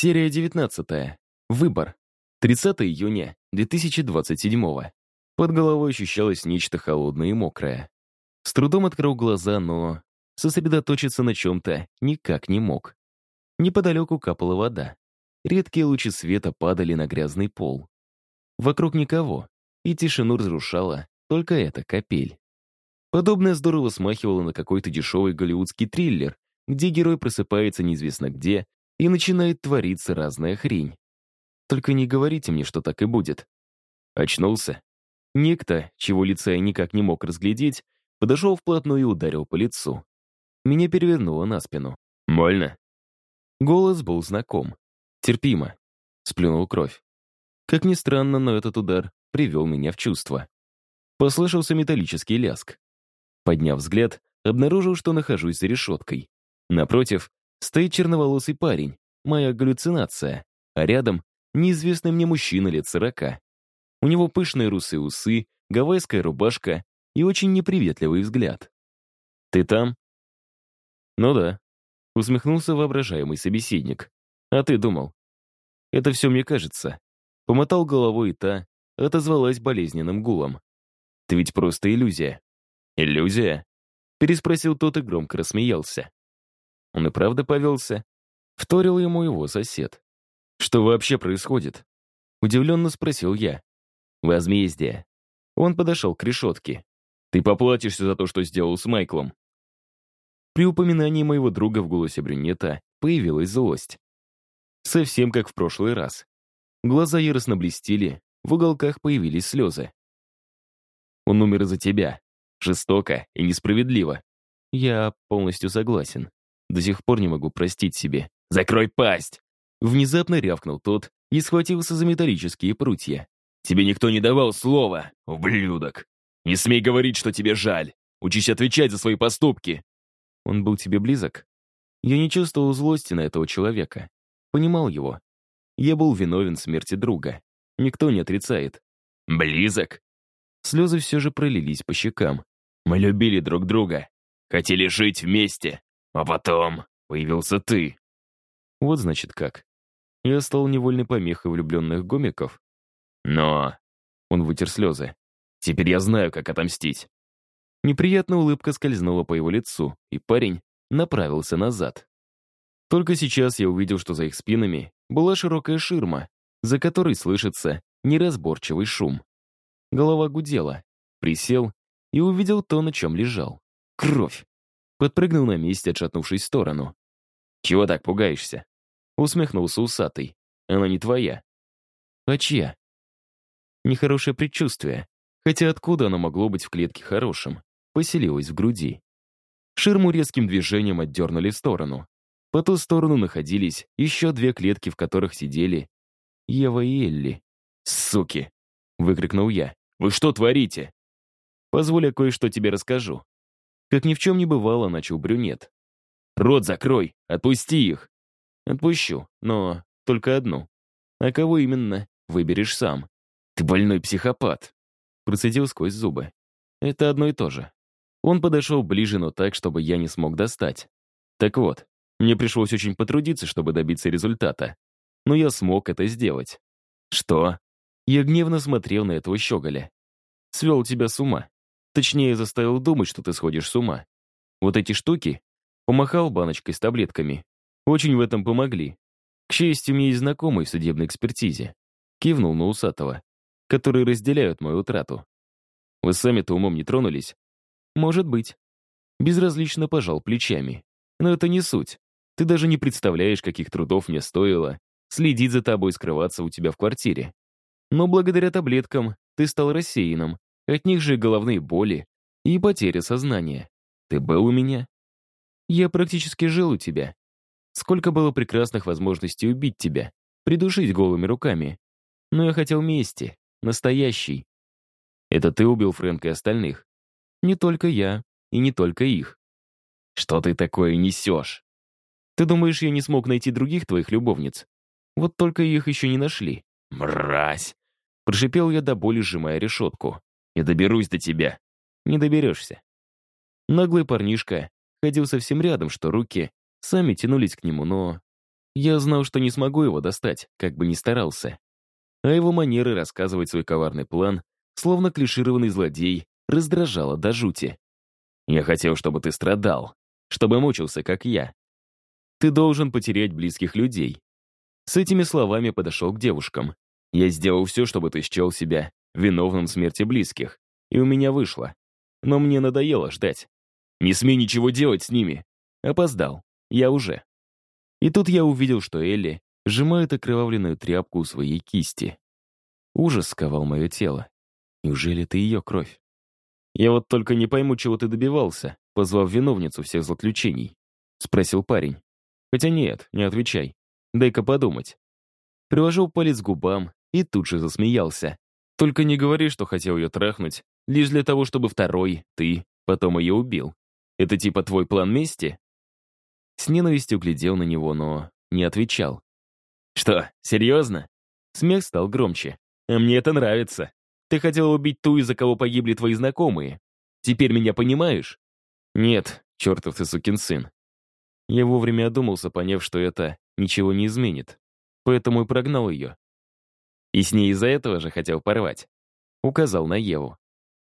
Серия 19. Выбор. 30 июня 2027. Под головой ощущалось нечто холодное и мокрое. С трудом открыл глаза, но сосредоточиться на чем-то никак не мог. Неподалеку капала вода. Редкие лучи света падали на грязный пол. Вокруг никого, и тишину разрушала только эта капель. Подобное здорово смахивало на какой-то дешевый голливудский триллер, где герой просыпается неизвестно где и начинает твориться разная хрень. Только не говорите мне, что так и будет. Очнулся. Некто, чего лица я никак не мог разглядеть, подошел вплотную и ударил по лицу. Меня перевернуло на спину. «Больно?» Голос был знаком. Терпимо. Сплюнул кровь. Как ни странно, но этот удар привел меня в чувство. Послышался металлический ляск. Подняв взгляд, обнаружил, что нахожусь за решеткой. Напротив, стоит черноволосый парень, моя галлюцинация, а рядом неизвестный мне мужчина лет сорока. У него пышные русые усы, гавайская рубашка и очень неприветливый взгляд. «Ты там?» «Ну да», — усмехнулся воображаемый собеседник. «А ты думал?» «Это все мне кажется». Помотал головой и та, отозвалась болезненным гулом. «Ты ведь просто иллюзия». «Иллюзия?» Переспросил тот и громко рассмеялся. Он и правда повелся. Вторил ему его сосед. «Что вообще происходит?» Удивленно спросил я. «Возмездие». Он подошел к решетке. «Ты поплатишься за то, что сделал с Майклом». При упоминании моего друга в голосе брюнета появилась злость. Совсем как в прошлый раз. Глаза яростно блестели, в уголках появились слезы. «Он умер из-за тебя. Жестоко и несправедливо. Я полностью согласен. До сих пор не могу простить себе. «Закрой пасть!» Внезапно рявкнул тот и схватился за металлические прутья. «Тебе никто не давал слова, ублюдок! Не смей говорить, что тебе жаль! Учись отвечать за свои поступки!» Он был тебе близок? Я не чувствовал злости на этого человека. Понимал его. Я был виновен в смерти друга. Никто не отрицает. «Близок?» Слезы все же пролились по щекам. «Мы любили друг друга. Хотели жить вместе. А потом появился ты. Вот значит как. Я стал невольной помехой влюбленных гомиков. Но... Он вытер слезы. Теперь я знаю, как отомстить. Неприятная улыбка скользнула по его лицу, и парень направился назад. Только сейчас я увидел, что за их спинами была широкая ширма, за которой слышится неразборчивый шум. Голова гудела, присел и увидел то, на чем лежал. Кровь. Подпрыгнул на месте, отшатнувшись в сторону. «Чего так пугаешься?» Усмехнулся усатый. «Она не твоя». «А чья?» Нехорошее предчувствие. Хотя откуда оно могло быть в клетке хорошим? Поселилось в груди. Ширму резким движением отдернули в сторону. По ту сторону находились еще две клетки, в которых сидели Ева и Элли. «Суки!» — выкрикнул я. «Вы что творите?» «Позволь я кое-что тебе расскажу», как ни в чем не бывало, начал брюнет. «Рот закрой! Отпусти их!» «Отпущу, но только одну. А кого именно, выберешь сам. Ты больной психопат!» Процедил сквозь зубы. «Это одно и то же». Он подошел ближе, но так, чтобы я не смог достать. Так вот, мне пришлось очень потрудиться, чтобы добиться результата. Но я смог это сделать. «Что?» Я гневно смотрел на этого щеголя. «Свел тебя с ума. Точнее, заставил думать, что ты сходишь с ума. Вот эти штуки помахал баночкой с таблетками. Очень в этом помогли. К счастью, меня есть знакомый в судебной экспертизе. Кивнул на усатого, которые разделяют мою утрату. Вы сами-то умом не тронулись? Может быть. Безразлично пожал плечами. Но это не суть. Ты даже не представляешь, каких трудов мне стоило следить за тобой и скрываться у тебя в квартире. Но благодаря таблеткам ты стал рассеянным, от них же головные боли и потеря сознания. Ты был у меня? Я практически жил у тебя. Сколько было прекрасных возможностей убить тебя, придушить голыми руками. Но я хотел мести, настоящий. Это ты убил Фрэнка и остальных. Не только я, и не только их. Что ты такое несешь? Ты думаешь, я не смог найти других твоих любовниц? Вот только их еще не нашли. Мразь! Прошипел я до боли, сжимая решетку. Я доберусь до тебя. Не доберешься. Наглый парнишка ходил совсем рядом, что руки сами тянулись к нему, но... Я знал, что не смогу его достать, как бы ни старался. А его манеры рассказывать свой коварный план, словно клишированный злодей, раздражало до жути. «Я хотел, чтобы ты страдал, чтобы мучился, как я. Ты должен потерять близких людей». С этими словами подошел к девушкам. «Я сделал все, чтобы ты счел себя виновным в смерти близких, и у меня вышло. Но мне надоело ждать. Не смей ничего делать с ними. Опоздал. Я уже». И тут я увидел, что Элли сжимает окровавленную тряпку у своей кисти. Ужас сковал мое тело. Неужели это ее кровь? «Я вот только не пойму, чего ты добивался, позвав виновницу всех злоключений», — спросил парень. «Хотя нет, не отвечай. Дай-ка подумать». Приложил палец к губам и тут же засмеялся. «Только не говори, что хотел ее трахнуть, лишь для того, чтобы второй, ты, потом ее убил. Это типа твой план мести?» С ненавистью глядел на него, но не отвечал. «Что, серьезно?» Смех стал громче. «А мне это нравится. Ты хотел убить ту, из-за кого погибли твои знакомые. Теперь меня понимаешь?» «Нет, чертов ты сукин сын». Я вовремя одумался, поняв, что это ничего не изменит. Поэтому и прогнал ее. И с ней из-за этого же хотел порвать. Указал на Еву.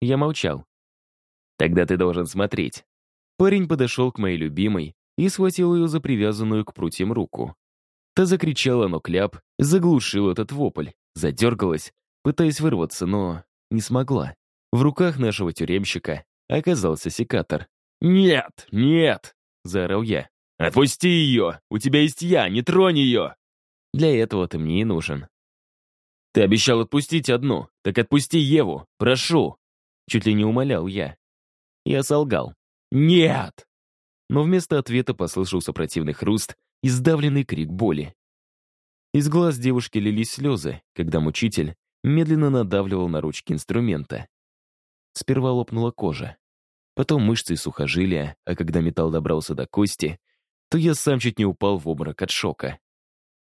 Я молчал. «Тогда ты должен смотреть». Парень подошел к моей любимой и схватил ее за привязанную к прутьям руку. Та закричала, но кляп заглушил этот вопль, задергалась, пытаясь вырваться, но не смогла. В руках нашего тюремщика оказался секатор. «Нет, нет!» — заорал я. «Отпусти ее! У тебя есть я, не тронь ее!» «Для этого ты мне и нужен». «Ты обещал отпустить одну, так отпусти Еву, прошу!» Чуть ли не умолял я. Я солгал. «Нет!» но вместо ответа послышался противный хруст и сдавленный крик боли. Из глаз девушки лились слезы, когда мучитель медленно надавливал на ручки инструмента. Сперва лопнула кожа, потом мышцы и сухожилия, а когда металл добрался до кости, то я сам чуть не упал в обморок от шока.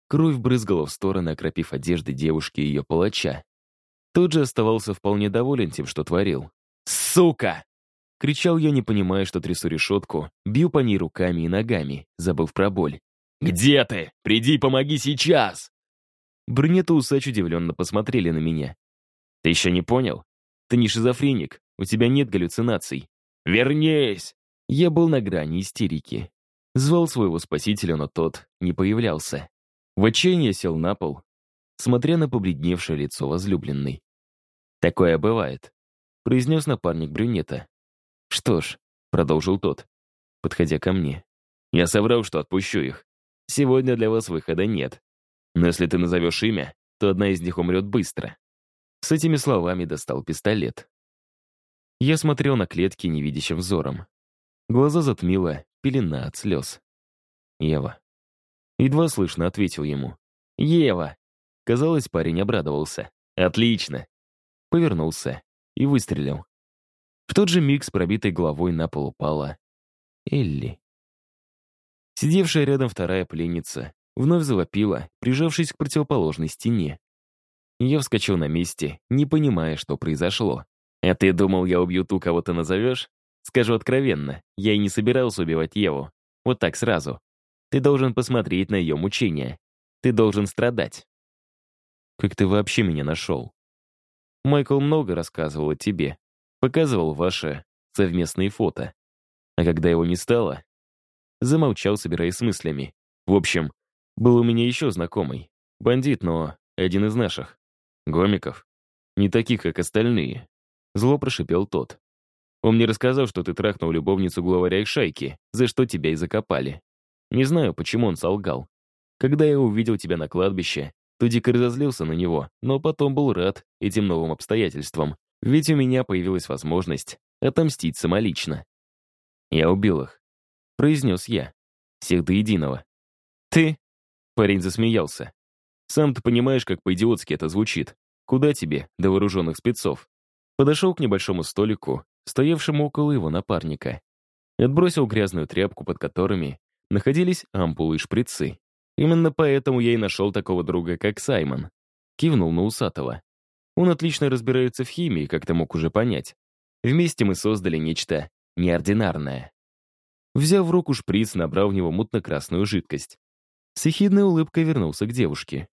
Кровь брызгала в стороны, окропив одежды девушки и ее палача. Тот же оставался вполне доволен тем, что творил. «Сука!» Кричал я, не понимая, что трясу решетку, бью по ней руками и ногами, забыв про боль. «Где ты? Приди, помоги сейчас!» Брюнет и усач удивленно посмотрели на меня. «Ты еще не понял? Ты не шизофреник, у тебя нет галлюцинаций. Вернись!» Я был на грани истерики. Звал своего спасителя, но тот не появлялся. В отчаянии сел на пол, смотря на побледневшее лицо возлюбленной. «Такое бывает», — произнес напарник брюнета. «Что ж», — продолжил тот, подходя ко мне, «я соврал, что отпущу их. Сегодня для вас выхода нет. Но если ты назовешь имя, то одна из них умрет быстро». С этими словами достал пистолет. Я смотрел на клетки невидящим взором. Глаза затмило, пелена от слез. «Ева». Едва слышно ответил ему. «Ева!» Казалось, парень обрадовался. «Отлично!» Повернулся и выстрелил. В тот же миг с пробитой головой на пол упала Элли. Сидевшая рядом вторая пленница вновь завопила, прижавшись к противоположной стене. Я вскочил на месте, не понимая, что произошло. «А ты думал, я убью ту, кого ты назовешь?» Скажу откровенно, я и не собирался убивать Еву. Вот так сразу. Ты должен посмотреть на ее мучения. Ты должен страдать. Как ты вообще меня нашел? Майкл много рассказывал о тебе. Показывал ваши совместные фото. А когда его не стало, замолчал, собираясь с мыслями. В общем, был у меня еще знакомый. Бандит, но один из наших. Гомиков. Не таких, как остальные. Зло прошипел тот. Он мне рассказал, что ты трахнул любовницу главаря их шайки, за что тебя и закопали. Не знаю, почему он солгал. Когда я увидел тебя на кладбище, то дико разозлился на него, но потом был рад этим новым обстоятельствам. Ведь у меня появилась возможность отомстить самолично. Я убил их. Произнес я. Всех до единого. Ты? Парень засмеялся. Сам ты понимаешь, как по-идиотски это звучит. Куда тебе, до вооруженных спецов? Подошел к небольшому столику, стоявшему около его напарника. Отбросил грязную тряпку, под которыми находились ампулы и шприцы. Именно поэтому я и нашел такого друга, как Саймон. Кивнул на усатого. Он отлично разбирается в химии, как ты мог уже понять. Вместе мы создали нечто неординарное. Взяв в руку шприц, набрал в него мутно-красную жидкость. С ехидной улыбкой вернулся к девушке.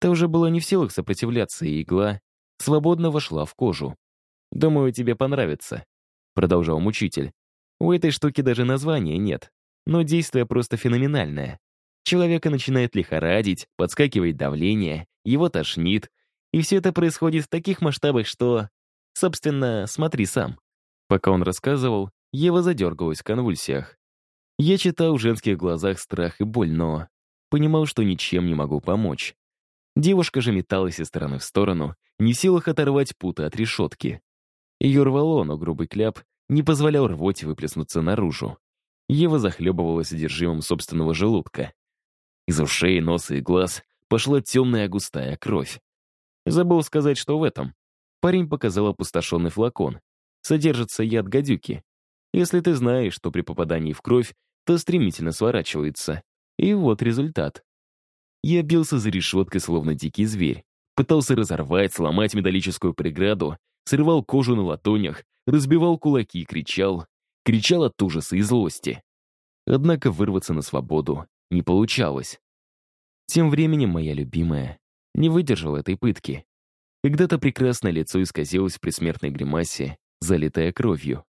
Та уже была не в силах сопротивляться, и игла свободно вошла в кожу. «Думаю, тебе понравится», — продолжал мучитель. «У этой штуки даже названия нет, но действие просто феноменальное. Человека начинает лихорадить, подскакивает давление, его тошнит, и все это происходит в таких масштабах, что... Собственно, смотри сам». Пока он рассказывал, Ева задергалась в конвульсиях. Я читал в женских глазах страх и боль, но понимал, что ничем не могу помочь. Девушка же металась из стороны в сторону, не в силах оторвать путы от решетки. Ее рвало, но грубый кляп не позволял рвоте выплеснуться наружу. Ева захлебывалась содержимым собственного желудка. Из ушей, носа и глаз пошла темная густая кровь. Забыл сказать, что в этом. Парень показал опустошенный флакон. Содержится яд гадюки. Если ты знаешь, что при попадании в кровь, то стремительно сворачивается. И вот результат. Я бился за решеткой, словно дикий зверь. Пытался разорвать, сломать металлическую преграду, срывал кожу на ладонях, разбивал кулаки и кричал. Кричал от ужаса и злости. Однако вырваться на свободу не получалось. Тем временем моя любимая не выдержала этой пытки. Когда-то прекрасное лицо исказилось в предсмертной гримасе, залитое кровью.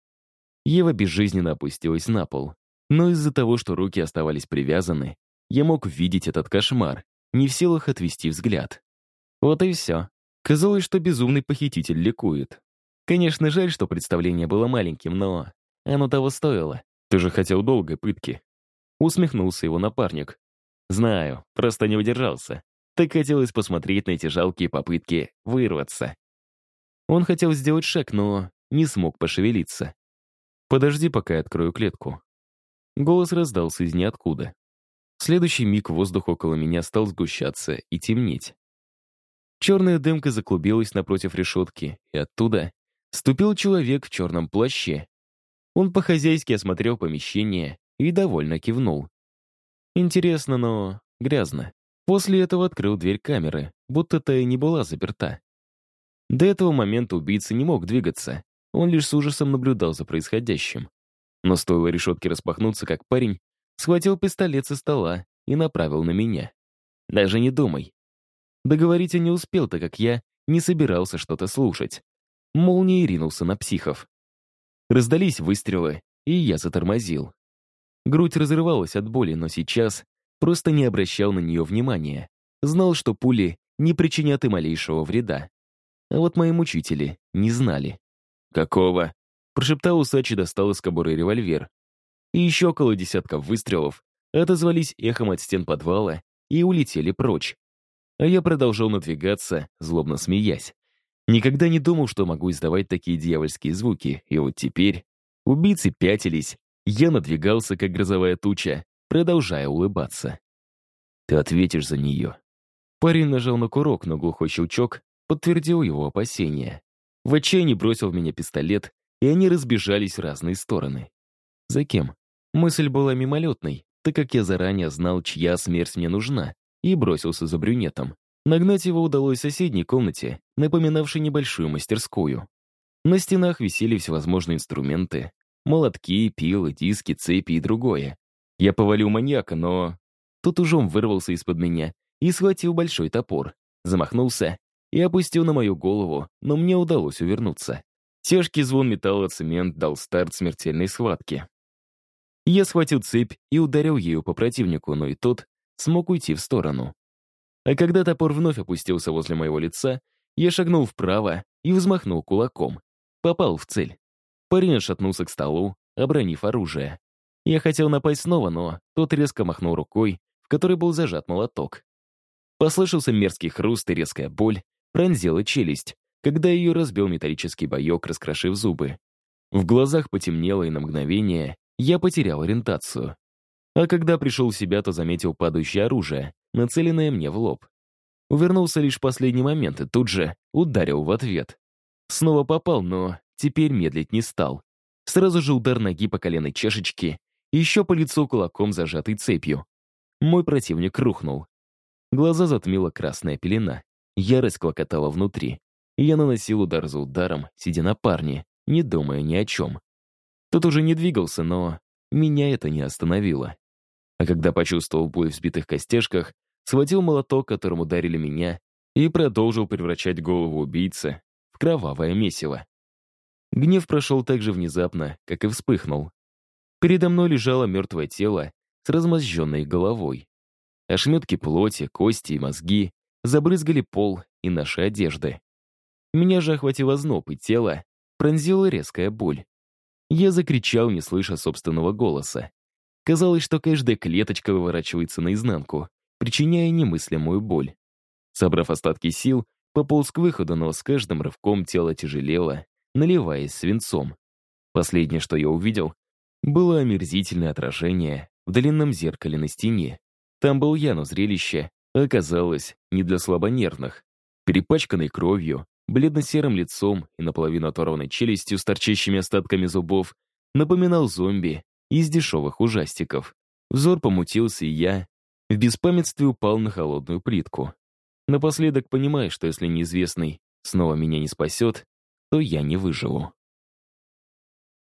Ева безжизненно опустилась на пол. Но из-за того, что руки оставались привязаны, я мог видеть этот кошмар, не в силах отвести взгляд. Вот и все. Казалось, что безумный похититель ликует. Конечно, жаль, что представление было маленьким, но оно того стоило. Ты же хотел долгой пытки. Усмехнулся его напарник. Знаю, просто не удержался. Так хотелось посмотреть на эти жалкие попытки вырваться. Он хотел сделать шаг, но не смог пошевелиться. «Подожди, пока я открою клетку», Голос раздался из ниоткуда. В следующий миг воздух около меня стал сгущаться и темнеть. Черная дымка заклубилась напротив решетки, и оттуда ступил человек в черном плаще. Он по-хозяйски осмотрел помещение и довольно кивнул. Интересно, но грязно. После этого открыл дверь камеры, будто та и не была заперта. До этого момента убийца не мог двигаться, он лишь с ужасом наблюдал за происходящим. Но стоило решетке распахнуться, как парень схватил пистолет со стола и направил на меня. Даже не думай. Договорить он не успел, так как я не собирался что-то слушать. Молнией ринулся на психов. Раздались выстрелы, и я затормозил. Грудь разрывалась от боли, но сейчас просто не обращал на нее внимания. Знал, что пули не причинят и малейшего вреда. А вот мои мучители не знали. «Какого?» Прошептал усач и достал из кобуры револьвер. И еще около десятка выстрелов отозвались эхом от стен подвала и улетели прочь. А я продолжал надвигаться, злобно смеясь. Никогда не думал, что могу издавать такие дьявольские звуки, и вот теперь убийцы пятились, я надвигался, как грозовая туча, продолжая улыбаться. «Ты ответишь за нее». Парень нажал на курок, но глухой щелчок подтвердил его опасения. В отчаянии бросил в меня пистолет и они разбежались в разные стороны. За кем? Мысль была мимолетной, так как я заранее знал, чья смерть мне нужна, и бросился за брюнетом. Нагнать его удалось в соседней комнате, напоминавшей небольшую мастерскую. На стенах висели всевозможные инструменты, молотки, пилы, диски, цепи и другое. Я повалил маньяка, но... Тут ужом вырвался из-под меня и схватил большой топор, замахнулся и опустил на мою голову, но мне удалось увернуться. Тяжкий звон металла цемент дал старт смертельной схватке. Я схватил цепь и ударил ею по противнику, но и тот смог уйти в сторону. А когда топор вновь опустился возле моего лица, я шагнул вправо и взмахнул кулаком. Попал в цель. Парень отшатнулся к столу, обронив оружие. Я хотел напасть снова, но тот резко махнул рукой, в которой был зажат молоток. Послышался мерзкий хруст и резкая боль, пронзила челюсть когда ее разбил металлический боек, раскрошив зубы. В глазах потемнело, и на мгновение я потерял ориентацию. А когда пришел в себя, то заметил падающее оружие, нацеленное мне в лоб. Увернулся лишь в последний момент и тут же ударил в ответ. Снова попал, но теперь медлить не стал. Сразу же удар ноги по коленной чашечке и еще по лицу кулаком, зажатой цепью. Мой противник рухнул. Глаза затмила красная пелена. Ярость клокотала внутри я наносил удар за ударом, сидя на парне, не думая ни о чем. Тот уже не двигался, но меня это не остановило. А когда почувствовал боль в сбитых костяшках, схватил молоток, которым ударили меня, и продолжил превращать голову убийцы в кровавое месиво. Гнев прошел так же внезапно, как и вспыхнул. Передо мной лежало мертвое тело с размозженной головой. Ошметки плоти, кости и мозги забрызгали пол и наши одежды. Меня же охватило зноб, и тело пронзила резкая боль. Я закричал, не слыша собственного голоса. Казалось, что каждая клеточка выворачивается наизнанку, причиняя немыслимую боль. Собрав остатки сил, пополз к выходу, но с каждым рывком тело тяжелело, наливаясь свинцом. Последнее, что я увидел, было омерзительное отражение в длинном зеркале на стене. Там был я, но зрелище оказалось не для слабонервных. Перепачканный кровью, бледно-серым лицом и наполовину оторванной челюстью с торчащими остатками зубов, напоминал зомби из дешевых ужастиков. Взор помутился, и я в беспамятстве упал на холодную плитку. Напоследок понимая, что если неизвестный снова меня не спасет, то я не выживу.